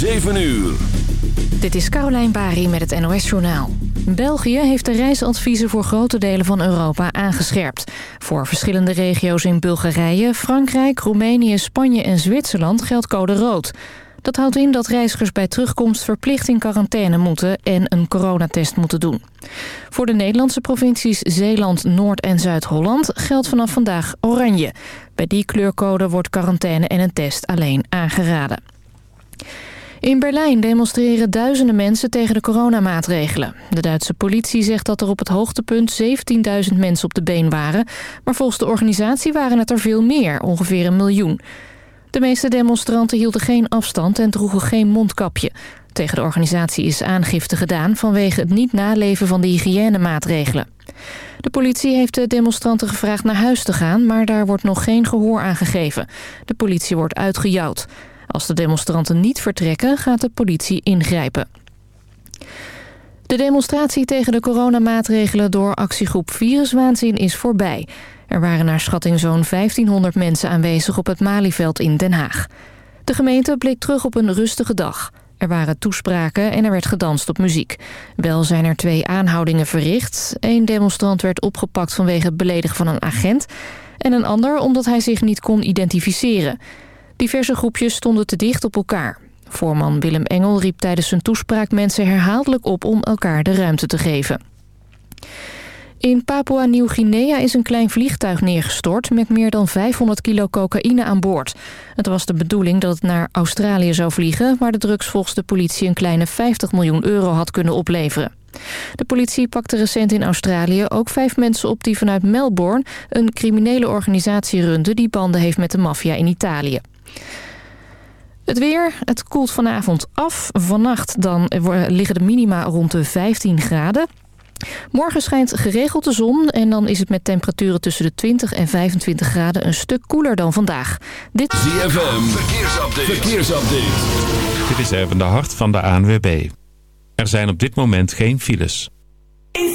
7 uur. Dit is Caroline Bari met het NOS Journaal. België heeft de reisadviezen voor grote delen van Europa aangescherpt. Voor verschillende regio's in Bulgarije, Frankrijk, Roemenië, Spanje en Zwitserland geldt code rood. Dat houdt in dat reizigers bij terugkomst verplicht in quarantaine moeten en een coronatest moeten doen. Voor de Nederlandse provincies Zeeland, Noord- en Zuid-Holland geldt vanaf vandaag oranje. Bij die kleurcode wordt quarantaine en een test alleen aangeraden. In Berlijn demonstreren duizenden mensen tegen de coronamaatregelen. De Duitse politie zegt dat er op het hoogtepunt 17.000 mensen op de been waren. Maar volgens de organisatie waren het er veel meer, ongeveer een miljoen. De meeste demonstranten hielden geen afstand en droegen geen mondkapje. Tegen de organisatie is aangifte gedaan vanwege het niet naleven van de hygiënemaatregelen. De politie heeft de demonstranten gevraagd naar huis te gaan, maar daar wordt nog geen gehoor aan gegeven. De politie wordt uitgejouwd. Als de demonstranten niet vertrekken, gaat de politie ingrijpen. De demonstratie tegen de coronamaatregelen door actiegroep Viruswaanzin is voorbij. Er waren naar schatting zo'n 1500 mensen aanwezig op het Malieveld in Den Haag. De gemeente bleek terug op een rustige dag. Er waren toespraken en er werd gedanst op muziek. Wel zijn er twee aanhoudingen verricht. Eén demonstrant werd opgepakt vanwege het beledigen van een agent... en een ander omdat hij zich niet kon identificeren. Diverse groepjes stonden te dicht op elkaar. Voorman Willem Engel riep tijdens zijn toespraak mensen herhaaldelijk op om elkaar de ruimte te geven. In Papua-Nieuw-Guinea is een klein vliegtuig neergestort met meer dan 500 kilo cocaïne aan boord. Het was de bedoeling dat het naar Australië zou vliegen, waar de drugs volgens de politie een kleine 50 miljoen euro had kunnen opleveren. De politie pakte recent in Australië ook vijf mensen op die vanuit Melbourne een criminele organisatie runden die banden heeft met de maffia in Italië. Het weer, het koelt vanavond af. Vannacht dan liggen de minima rond de 15 graden. Morgen schijnt geregeld de zon en dan is het met temperaturen tussen de 20 en 25 graden een stuk koeler dan vandaag. Dit... ZFM, verkeersupdate. verkeersupdate. Dit is even de hart van de ANWB. Er zijn op dit moment geen files. In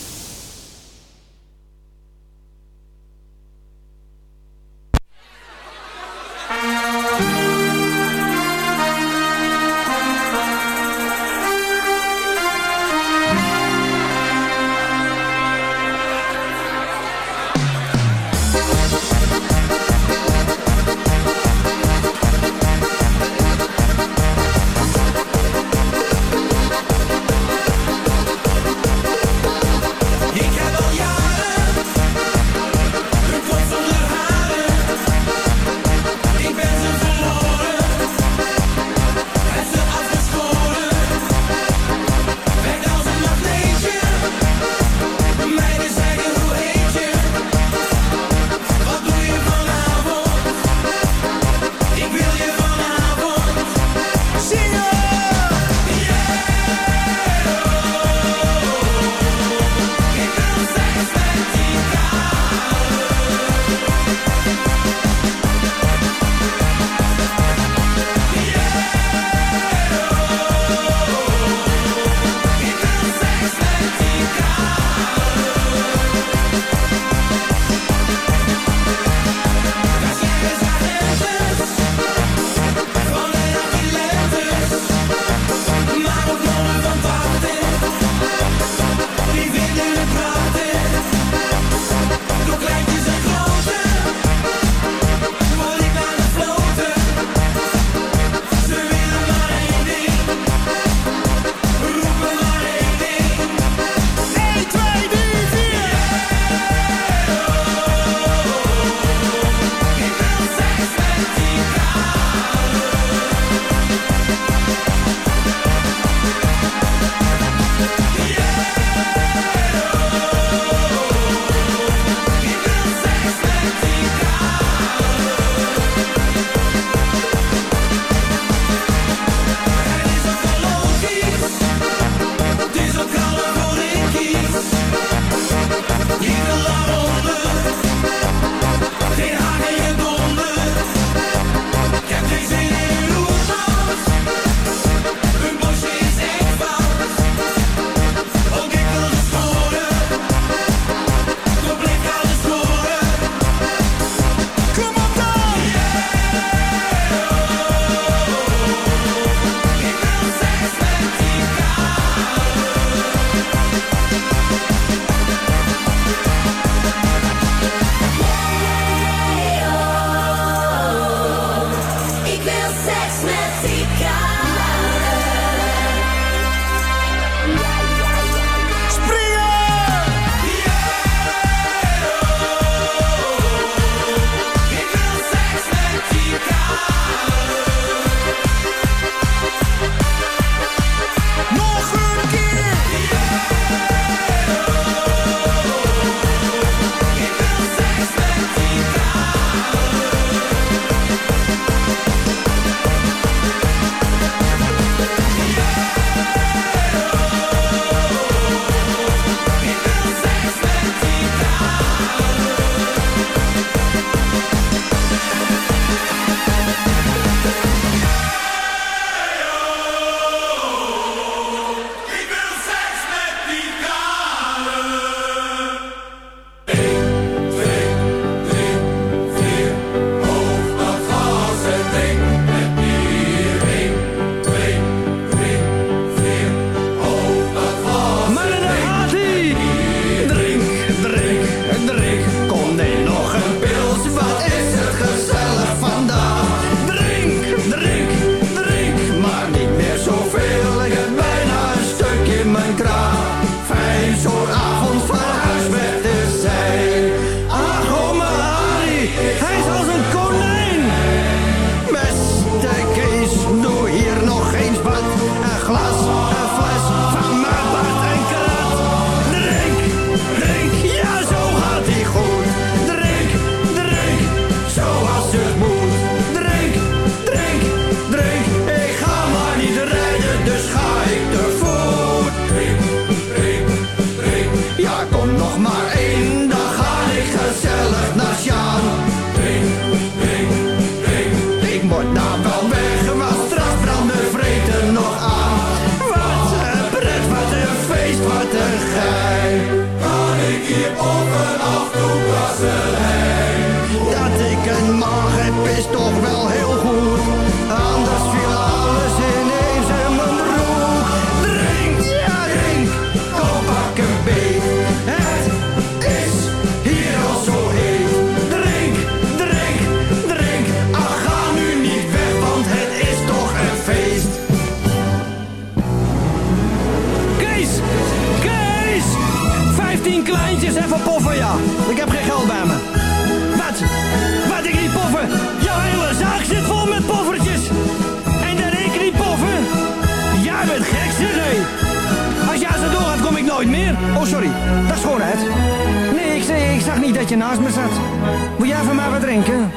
Van mij wat drinken?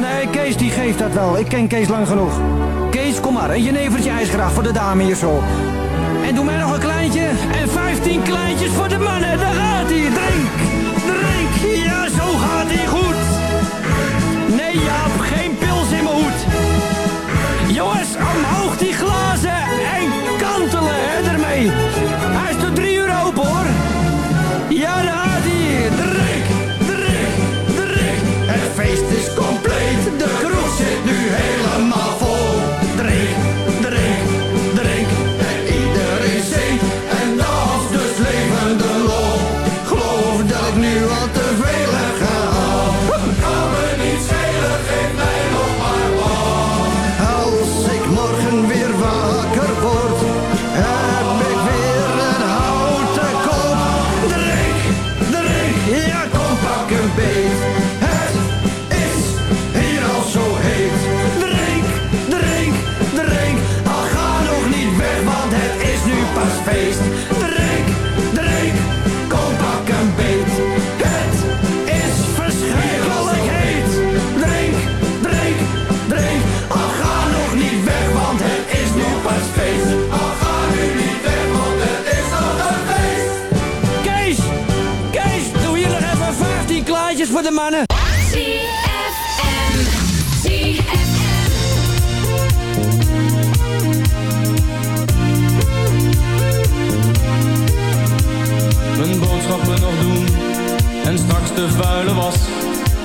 Nee, Kees die geeft dat wel. Ik ken Kees lang genoeg. Kees, kom maar. Een jenevertje ijsgraag voor de dame hier zo. En doe mij nog een kleintje. En 15 kleintjes voor de mannen. Daar gaat hij. Drink. Drink. Ja, zo gaat hij goed. Nee, Jaap. Geen pils in mijn hoed. Jongens, omhoog die glazen.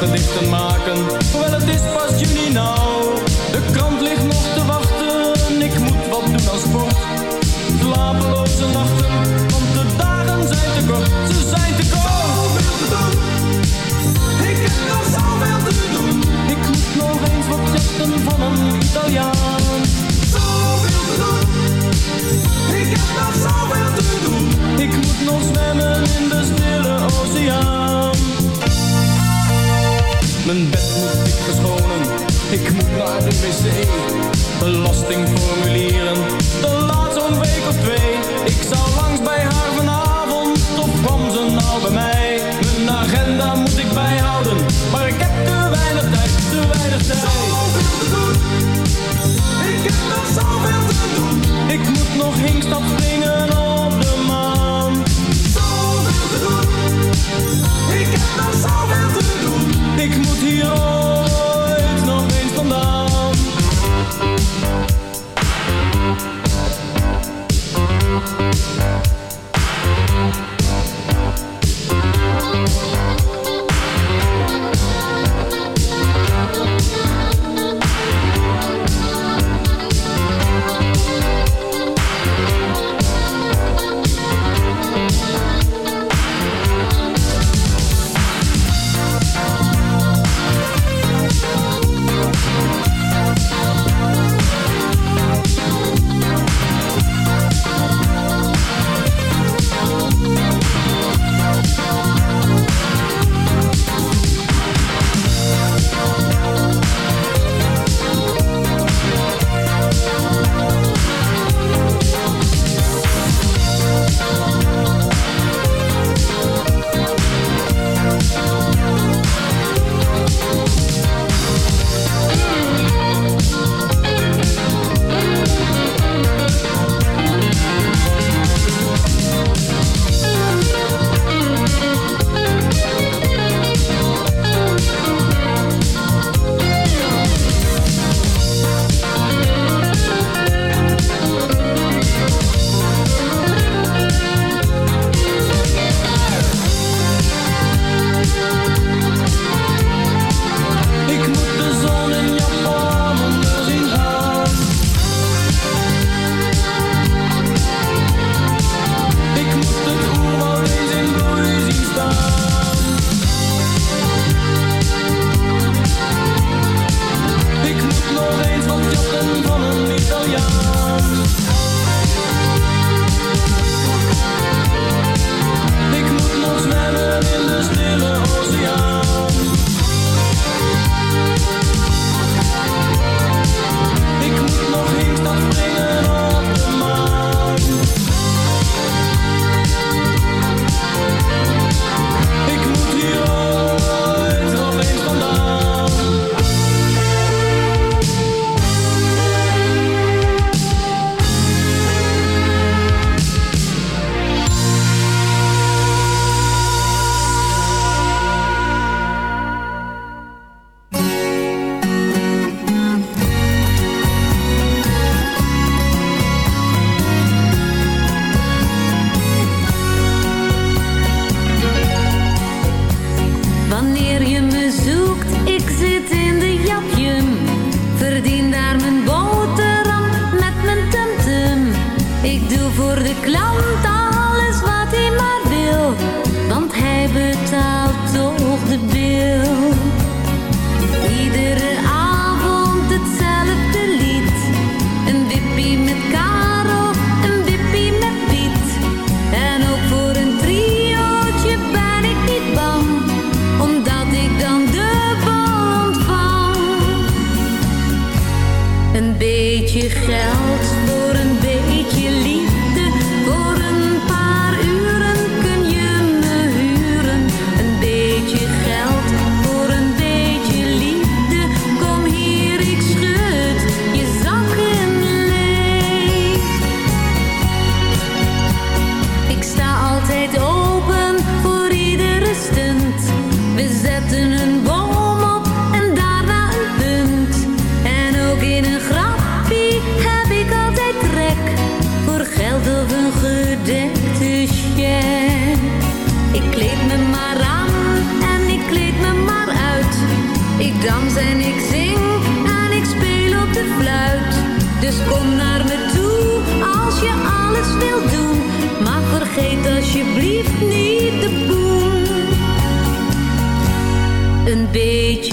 Gedichten maken, hoewel het is pas juni nou. De krant ligt nog te wachten, ik moet wat doen aan sport. Slapeloze nachten, want de dagen zijn te kort, ze zijn te kort. Zoveel te doen, ik heb nog zoveel te doen. Ik moet nog eens wat van een Italiaan. Zoveel te doen. Ik heb nog zoveel te doen. Ik moet nog zwemmen in de stille oceaan. Mijn bed moet ik verschonen. Ik moet naar de wc. Belastingformulieren. De laat zo'n week of twee. Ik zou langs bij haar vanavond. Of kwam ze nou bij mij? Mijn agenda moet ik bijhouden. Maar ik heb te weinig tijd, te weinig tijd. Zoveel te doen. Ik heb nog zoveel te doen. Ik moet nog hinkstap springen Ik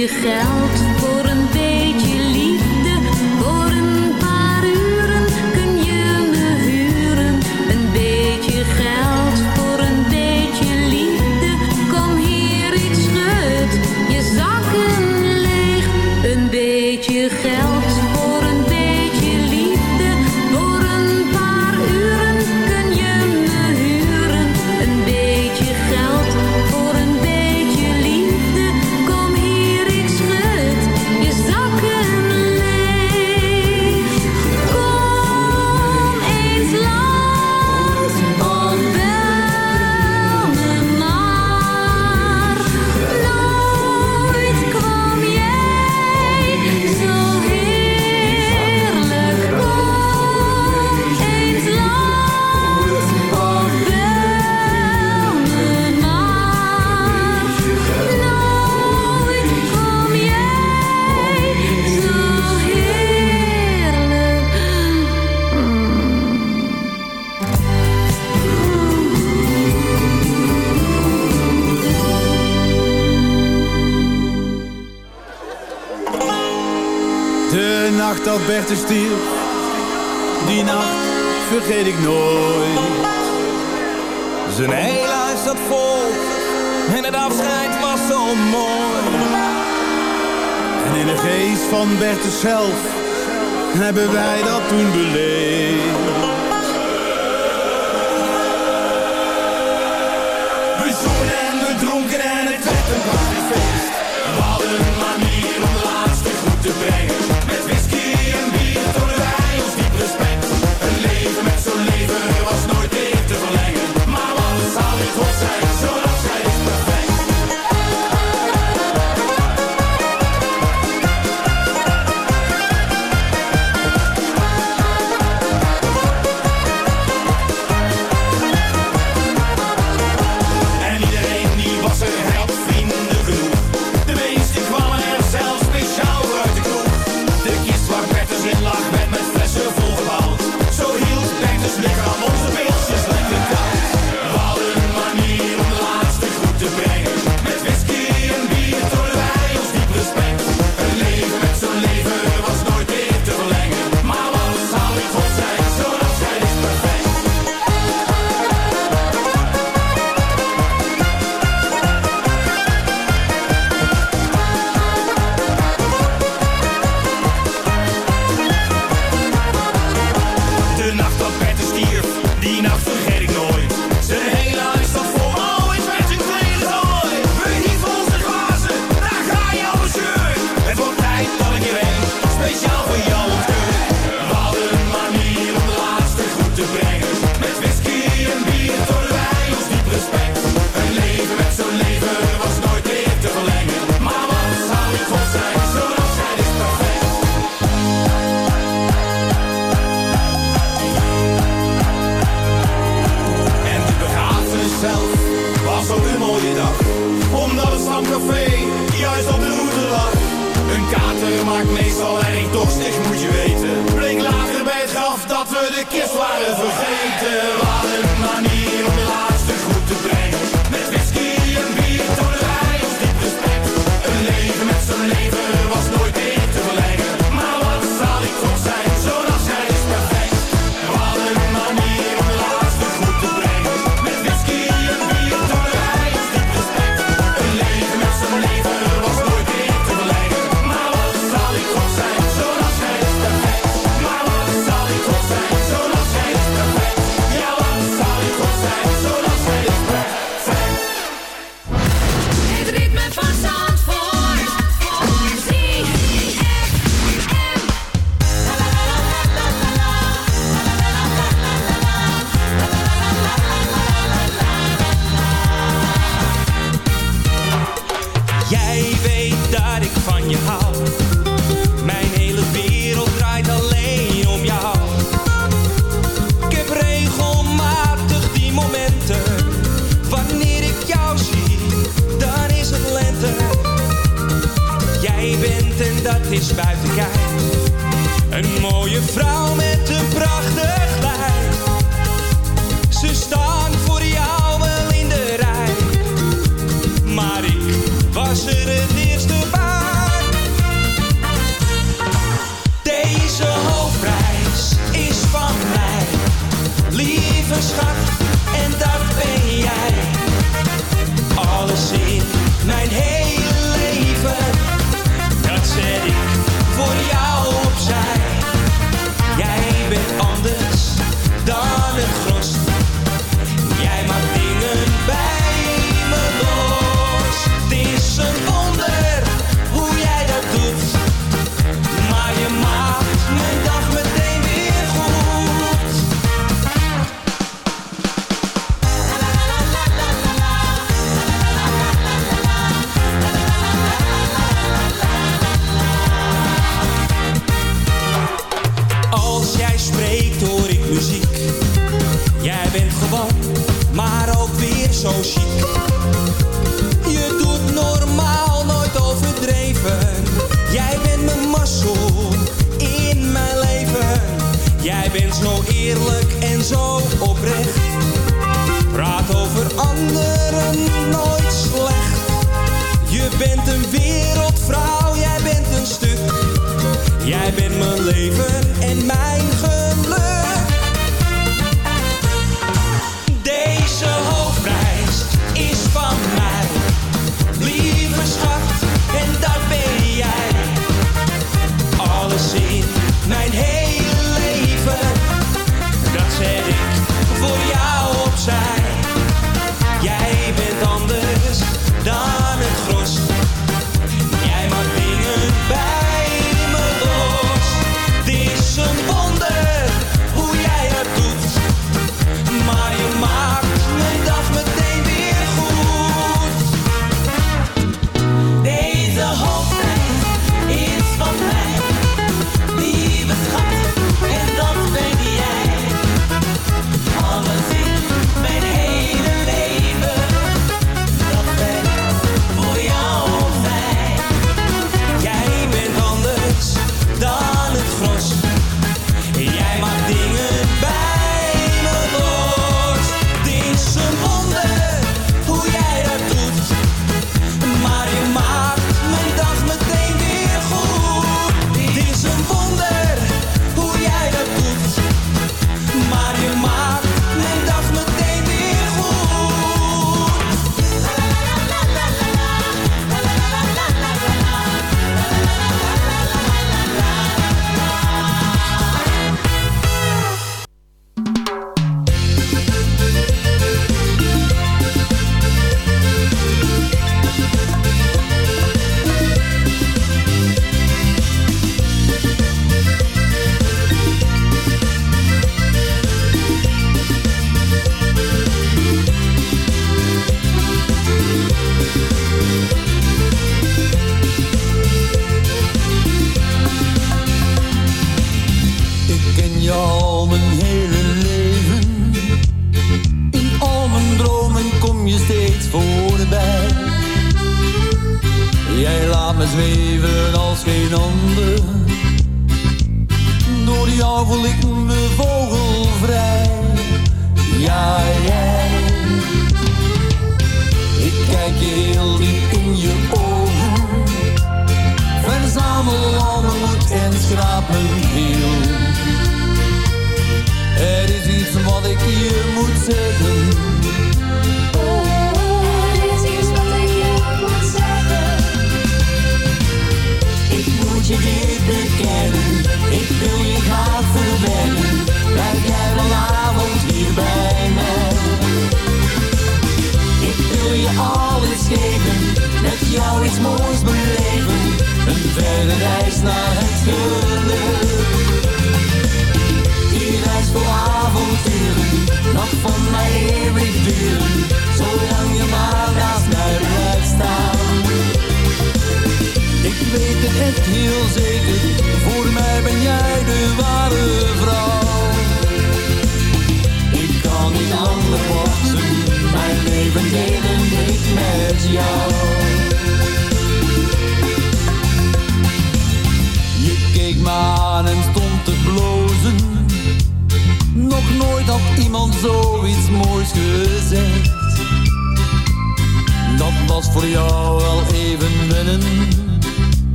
je geld in de geest van Bertus zelf hebben wij dat toen beleefd. We zongen en we dronken en het werd een feest. We hadden een manier om de laatste goed te brengen.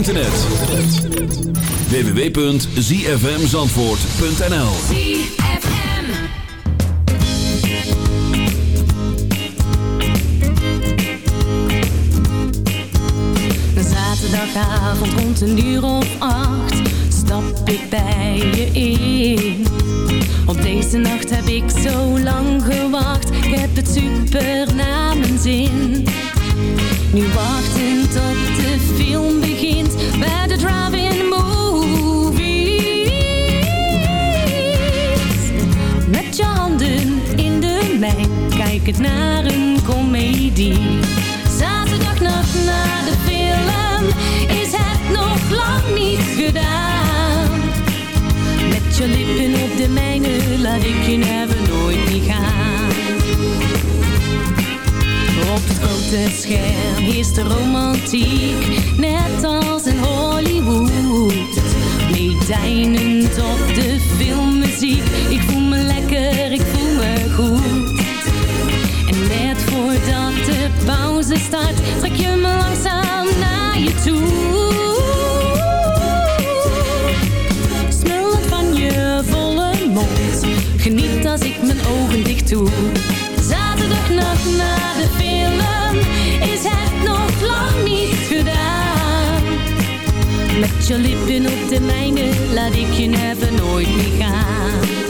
Internet. www.zfmzandvoort.nl Zaterdagavond rond een uur of acht Stap ik bij je in. Op deze nacht heb ik zo lang gewacht Ik heb het super naar mijn zin. Nu wachten tot de film begint Bij de drive-in movies Met je handen in de mijn Kijkend naar een komedie. Zaterdagnacht na de film Is het nog lang niet gedaan. Met je lippen op de mijne Laat ik je never nooit niet gaan Op het grote scherm. Is de romantiek Net als in Hollywood. Meedijnend op de filmmuziek. Ik voel me lekker, ik voel me goed. En net voordat de pauze start Trek je me langzaam naar je toe. Smullend van je volle mond. Geniet als ik mijn ogen dicht doe Zaterdagnacht na de film Is het nog lang niet gedaan. Met je lippen op de mijne Laat ik je never nooit meer gaan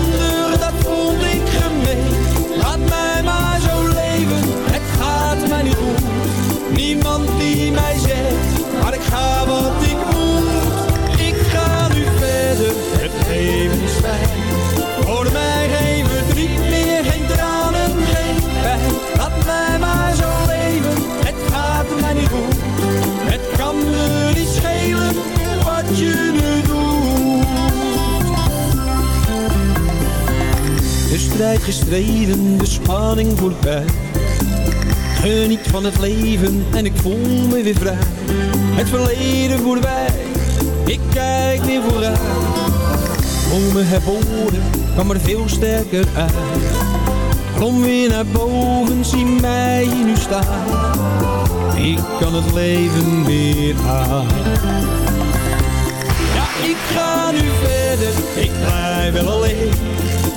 gestreden, de spanning voorbij. Geniet van het leven en ik voel me weer vrij. Het verleden voorbij, ik kijk weer vooruit. Om me herboren kwam er veel sterker uit. Kom weer naar boven, zie mij nu staan. Ik kan het leven weer aan. Ja, ik ga nu verder, ik blijf wel alleen.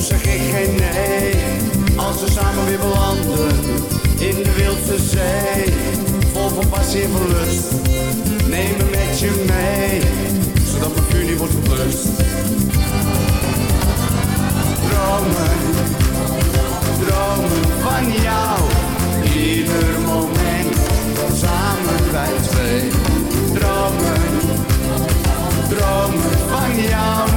Zeg ik geen nee, als we samen weer belanden in de wildse zee. Vol van passie en verlust, neem me met je mee, zodat mijn vuur niet wordt geblust. Dromen, dromen van jou, ieder moment, samen wij twee. Dromen, dromen van jou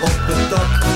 op het dak?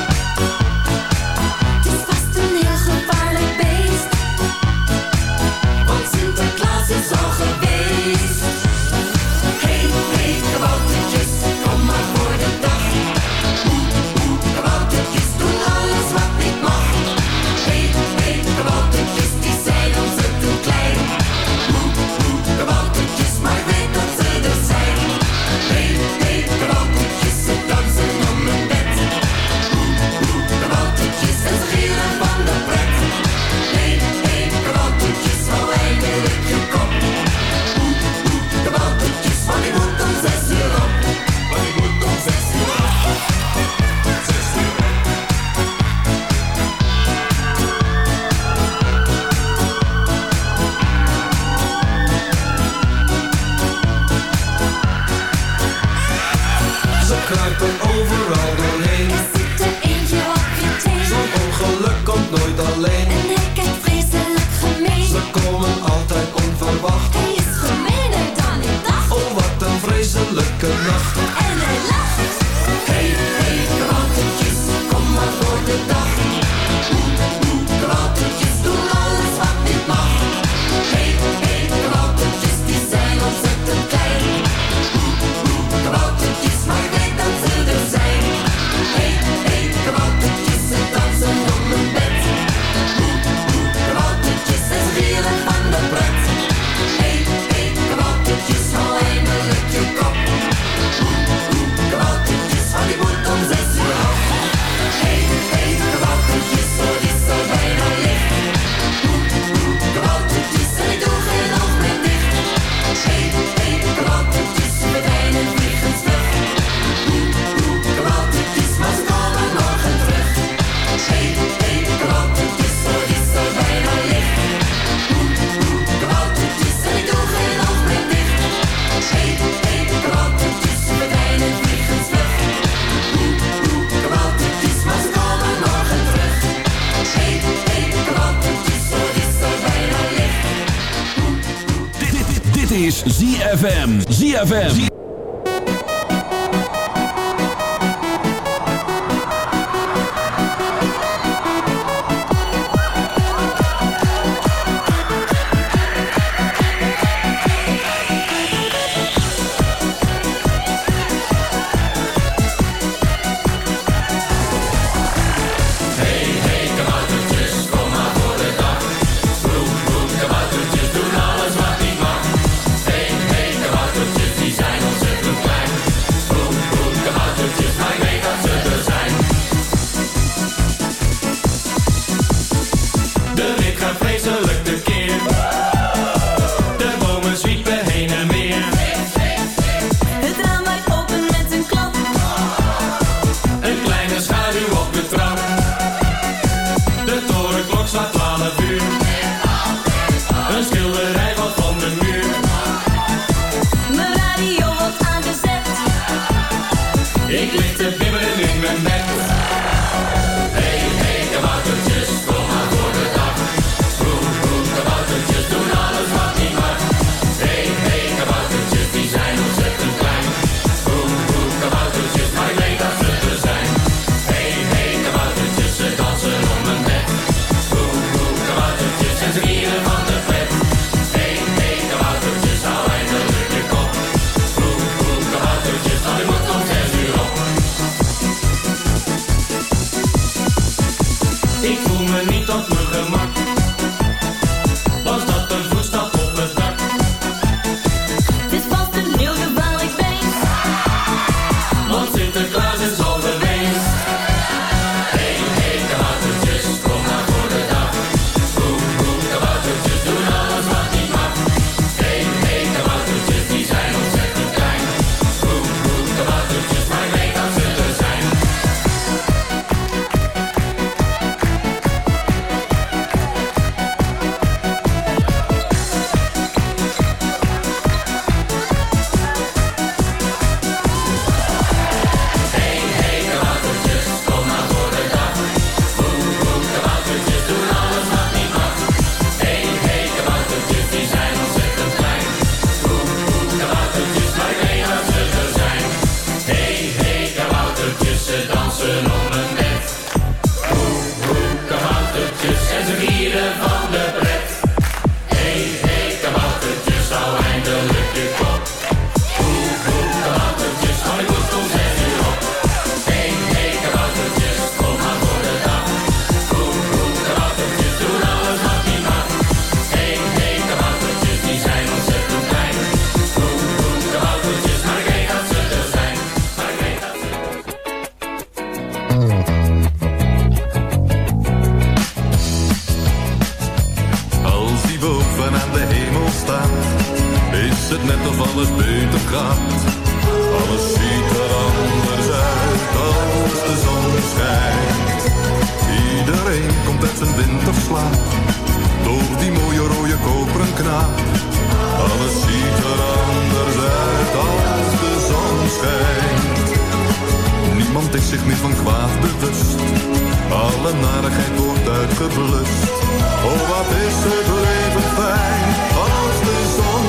ZFM. Het net of alles beter gaat. Alles ziet er anders uit als de zon schijnt. Iedereen komt uit zijn winterslaap, door die mooie rode koperen knaap. Alles ziet er anders uit als de zon schijnt. Niemand is zich meer van kwaad bewust. Alle narigheid wordt uitgeblust. Oh, wat is het leven fijn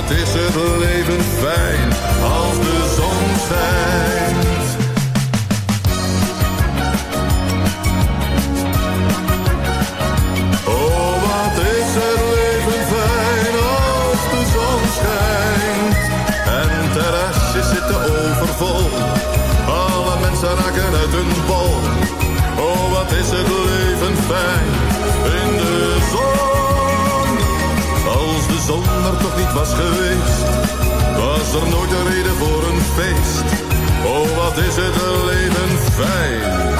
Wat is het leven fijn als de zon schijnt. Niet was geweest, was er nooit een reden voor een feest. Oh, wat is het leven fijn.